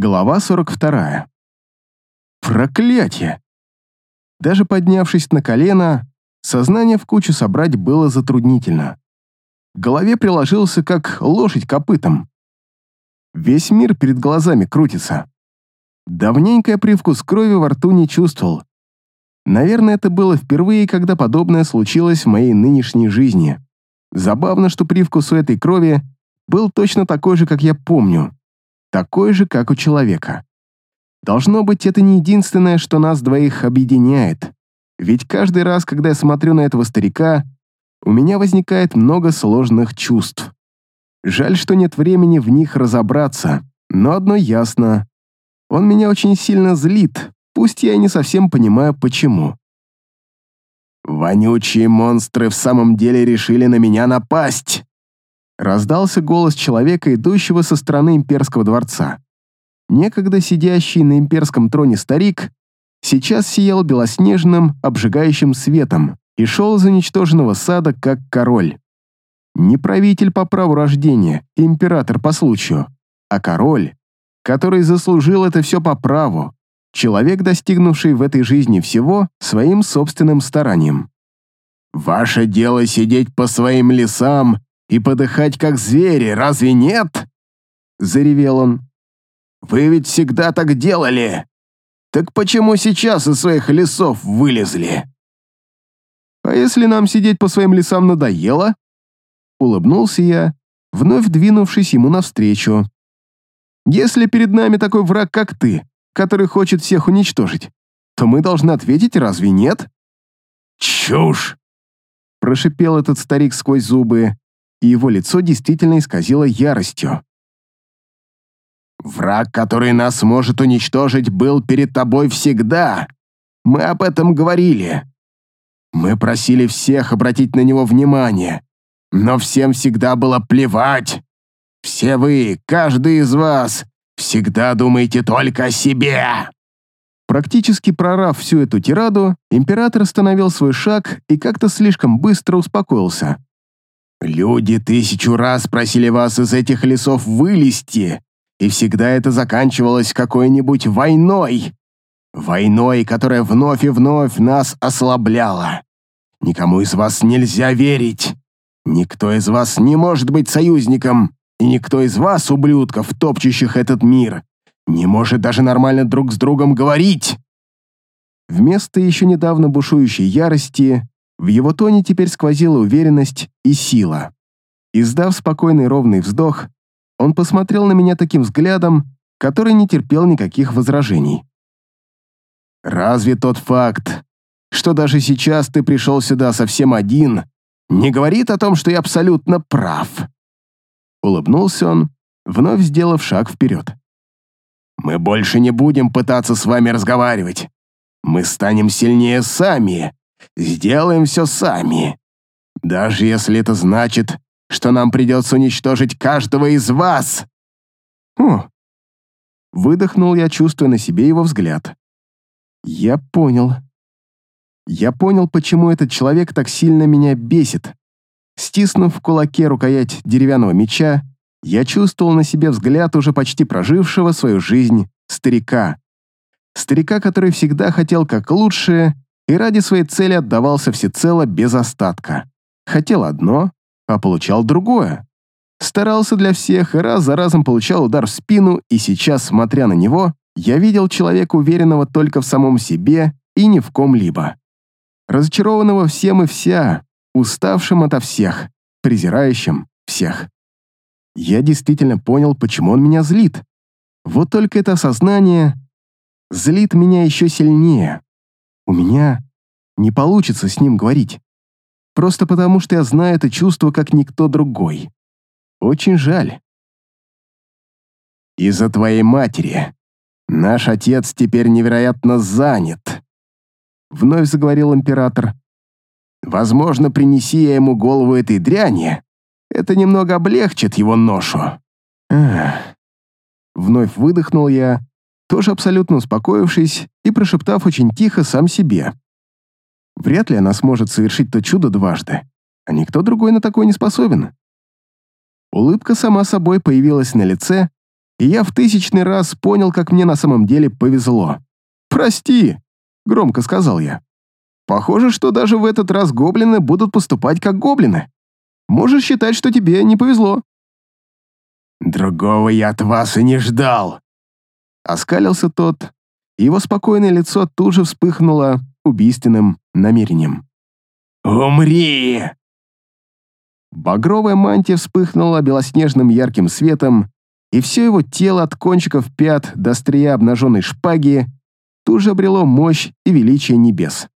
Глава 42. Проклятие! Даже поднявшись на колено, сознание в кучу собрать было затруднительно. В голове приложился, как лошадь копытом. Весь мир перед глазами крутится. Давненько я привкус крови во рту не чувствовал. Наверное, это было впервые, когда подобное случилось в моей нынешней жизни. Забавно, что привкус у этой крови был точно такой же, как я помню. Такой же, как у человека. Должно быть, это не единственное, что нас двоих объединяет. Ведь каждый раз, когда я смотрю на этого старика, у меня возникает много сложных чувств. Жаль, что нет времени в них разобраться, но одно ясно. Он меня очень сильно злит, пусть я и не совсем понимаю, почему. «Вонючие монстры в самом деле решили на меня напасть!» Раздался голос человека, идущего со стороны имперского дворца. Некогда сидящий на имперском троне старик сейчас сиял белоснежным, обжигающим светом и шел из уничтоженного сада как король. Не правитель по праву рождения, император по случаю, а король, который заслужил это все по праву, человек, достигнувший в этой жизни всего своим собственным старанием. «Ваше дело сидеть по своим лесам и подыхать как звери, разве нет?» Заревел он. «Вы ведь всегда так делали! Так почему сейчас из своих лесов вылезли?» «А если нам сидеть по своим лесам надоело?» Улыбнулся я, вновь двинувшись ему навстречу. «Если перед нами такой враг, как ты, который хочет всех уничтожить, то мы должны ответить, разве нет?» «Чушь!» Прошипел этот старик сквозь зубы, и его лицо действительно исказило яростью. «Враг, который нас может уничтожить, был перед тобой всегда. Мы об этом говорили. Мы просили всех обратить на него внимание, но всем всегда было плевать. Все вы, каждый из вас, всегда думаете только о себе». Практически прорав всю эту тираду, император остановил свой шаг и как-то слишком быстро успокоился. «Люди тысячу раз просили вас из этих лесов вылезти, и всегда это заканчивалось какой-нибудь войной. Войной, которая вновь и вновь нас ослабляла. Никому из вас нельзя верить. Никто из вас не может быть союзником, и никто из вас, ублюдков, топчущих этот мир, не может даже нормально друг с другом говорить. Вместо еще недавно бушующей ярости в его тоне теперь сквозила уверенность и сила. Издав спокойный ровный вздох, он посмотрел на меня таким взглядом, который не терпел никаких возражений. «Разве тот факт, что даже сейчас ты пришел сюда совсем один, не говорит о том, что я абсолютно прав?» Улыбнулся он, вновь сделав шаг вперед. «Мы больше не будем пытаться с вами разговаривать. Мы станем сильнее сами, сделаем все сами. Даже если это значит, что нам придется уничтожить каждого из вас!» «Хм!» Выдохнул я, чувствуя на себе его взгляд. «Я понял. Я понял, почему этот человек так сильно меня бесит. Стиснув в кулаке рукоять деревянного меча, я чувствовал на себе взгляд уже почти прожившего свою жизнь старика. Старика, который всегда хотел как лучше и ради своей цели отдавался всецело без остатка. Хотел одно, а получал другое. Старался для всех и раз за разом получал удар в спину, и сейчас, смотря на него, я видел человека, уверенного только в самом себе и ни в ком-либо. Разочарованного всем и вся, уставшим ото всех, презирающим всех. Я действительно понял, почему он меня злит. Вот только это осознание злит меня еще сильнее. У меня не получится с ним говорить. Просто потому, что я знаю это чувство, как никто другой. Очень жаль. «Из-за твоей матери. Наш отец теперь невероятно занят», — вновь заговорил император. «Возможно, принеси я ему голову этой дряни, это немного облегчит его ношу». Эх. Вновь выдохнул я, тоже абсолютно успокоившись и прошептав очень тихо сам себе. Вряд ли она сможет совершить то чудо дважды, а никто другой на такое не способен. Улыбка сама собой появилась на лице, и я в тысячный раз понял, как мне на самом деле повезло. «Прости», — громко сказал я. «Похоже, что даже в этот раз гоблины будут поступать как гоблины. Можешь считать, что тебе не повезло». «Другого я от вас и не ждал», — оскалился тот. Его спокойное лицо тут же вспыхнуло убийственным намерением. «Умри!» Багровая мантия вспыхнула белоснежным ярким светом, и все его тело от кончиков пят до острия обнаженной шпаги тут же обрело мощь и величие небес.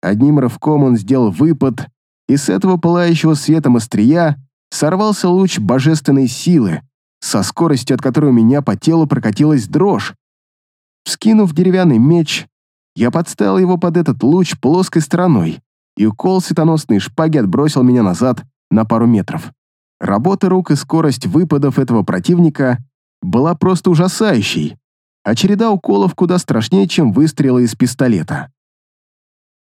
Одним рывком он сделал выпад, и с этого пылающего светом острия сорвался луч божественной силы, со скоростью, от которой у меня по телу прокатилась дрожь. Вскинув деревянный меч, я подставил его под этот луч плоской стороной, и укол светоносной шпаги отбросил меня назад на пару метров. Работа рук и скорость выпадов этого противника была просто ужасающей, а череда уколов куда страшнее, чем выстрелы из пистолета.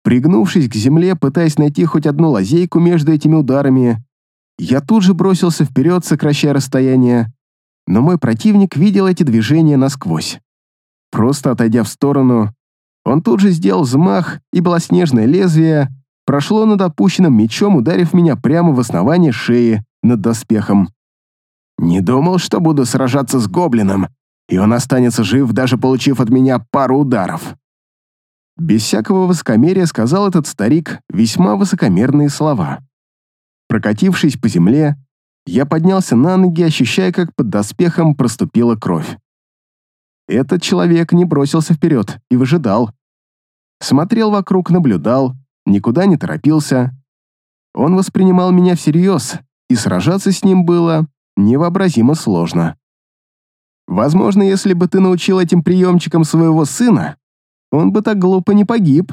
Пригнувшись к земле, пытаясь найти хоть одну лазейку между этими ударами, я тут же бросился вперед, сокращая расстояние, но мой противник видел эти движения насквозь. Просто отойдя в сторону, он тут же сделал взмах, и белоснежное лезвие прошло над опущенным мечом, ударив меня прямо в основание шеи над доспехом. Не думал, что буду сражаться с гоблином, и он останется жив, даже получив от меня пару ударов. Без всякого высокомерия сказал этот старик весьма высокомерные слова. Прокатившись по земле, я поднялся на ноги, ощущая, как под доспехом проступила кровь. Этот человек не бросился вперед и выжидал. Смотрел вокруг, наблюдал, никуда не торопился. Он воспринимал меня всерьез, и сражаться с ним было невообразимо сложно. Возможно, если бы ты научил этим приемчикам своего сына, он бы так глупо не погиб.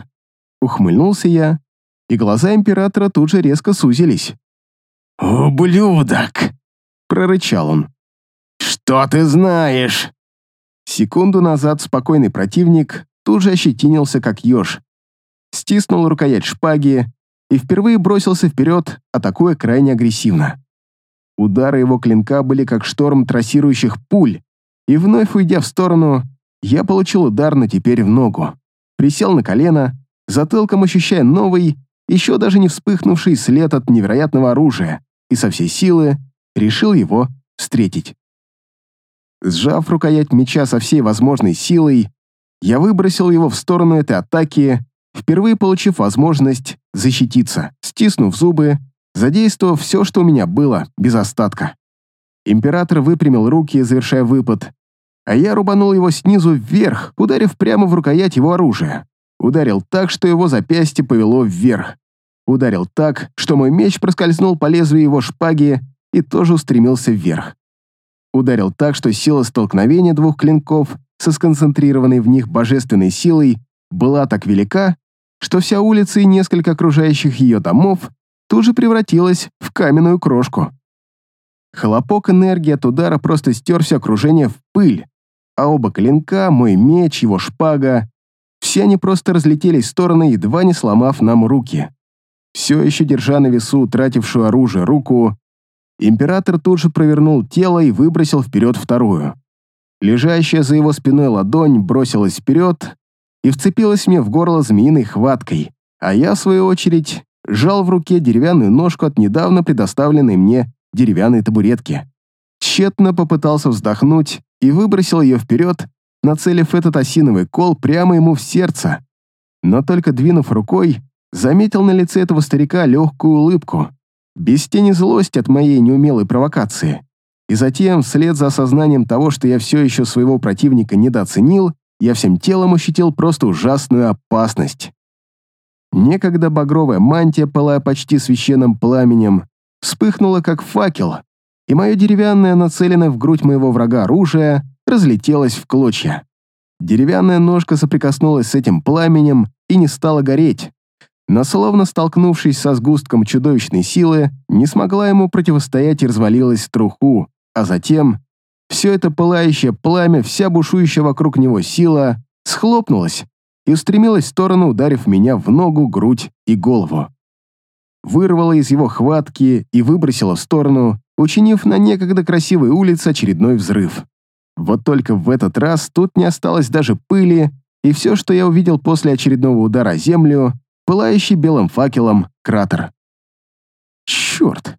Ухмыльнулся я, и глаза императора тут же резко сузились. «Ублюдок!» — прорычал он. «Что ты знаешь?» Секунду назад спокойный противник тут же ощетинился, как еж, стиснул рукоять шпаги и впервые бросился вперед, атакуя крайне агрессивно. Удары его клинка были как шторм трассирующих пуль, и вновь уйдя в сторону, я получил удар, но теперь в ногу. Присел на колено, затылком ощущая новый, еще даже не вспыхнувший след от невероятного оружия, и со всей силы решил его встретить. Сжав рукоять меча со всей возможной силой, я выбросил его в сторону этой атаки, впервые получив возможность защититься, стиснув зубы, задействовав все, что у меня было, без остатка. Император выпрямил руки, завершая выпад, а я рубанул его снизу вверх, ударив прямо в рукоять его оружия. Ударил так, что его запястье повело вверх. Ударил так, что мой меч проскользнул по лезвию его шпаги и тоже устремился вверх. Ударил так, что сила столкновения двух клинков со сконцентрированной в них божественной силой была так велика, что вся улица и несколько окружающих ее домов тут же превратилась в каменную крошку. Хлопок энергии от удара просто стер все окружение в пыль, а оба клинка, мой меч, его шпага, все они просто разлетелись в стороны, едва не сломав нам руки. Все еще держа на весу утратившую оружие руку, император тут же провернул тело и выбросил вперед вторую. Лежащая за его спиной ладонь бросилась вперед и вцепилась мне в горло змеиной хваткой, а я, в свою очередь, сжал в руке деревянную ножку от недавно предоставленной мне деревянной табуретки. Тщетно попытался вздохнуть и выбросил ее вперед, нацелив этот осиновый кол прямо ему в сердце. Но только двинув рукой, заметил на лице этого старика легкую улыбку, без тени злости от моей неумелой провокации. И затем, вслед за осознанием того, что я все еще своего противника недооценил, я всем телом ощутил просто ужасную опасность. Некогда багровая мантия, пылая почти священным пламенем, вспыхнула как факел, и мое деревянное, нацеленное в грудь моего врага оружие, разлетелось в клочья. Деревянная ножка соприкоснулась с этим пламенем и не стала гореть, но словно столкнувшись со сгустком чудовищной силы, не смогла ему противостоять и развалилась в труху, а затем все это пылающее пламя, вся бушующая вокруг него сила, схлопнулась и устремилась в сторону, ударив меня в ногу, грудь и голову. Вырвала из его хватки и выбросила в сторону, учинив на некогда красивой улице очередной взрыв. Вот только в этот раз тут не осталось даже пыли, и все, что я увидел после очередного удара землю, пылающий белым факелом кратер. Черт!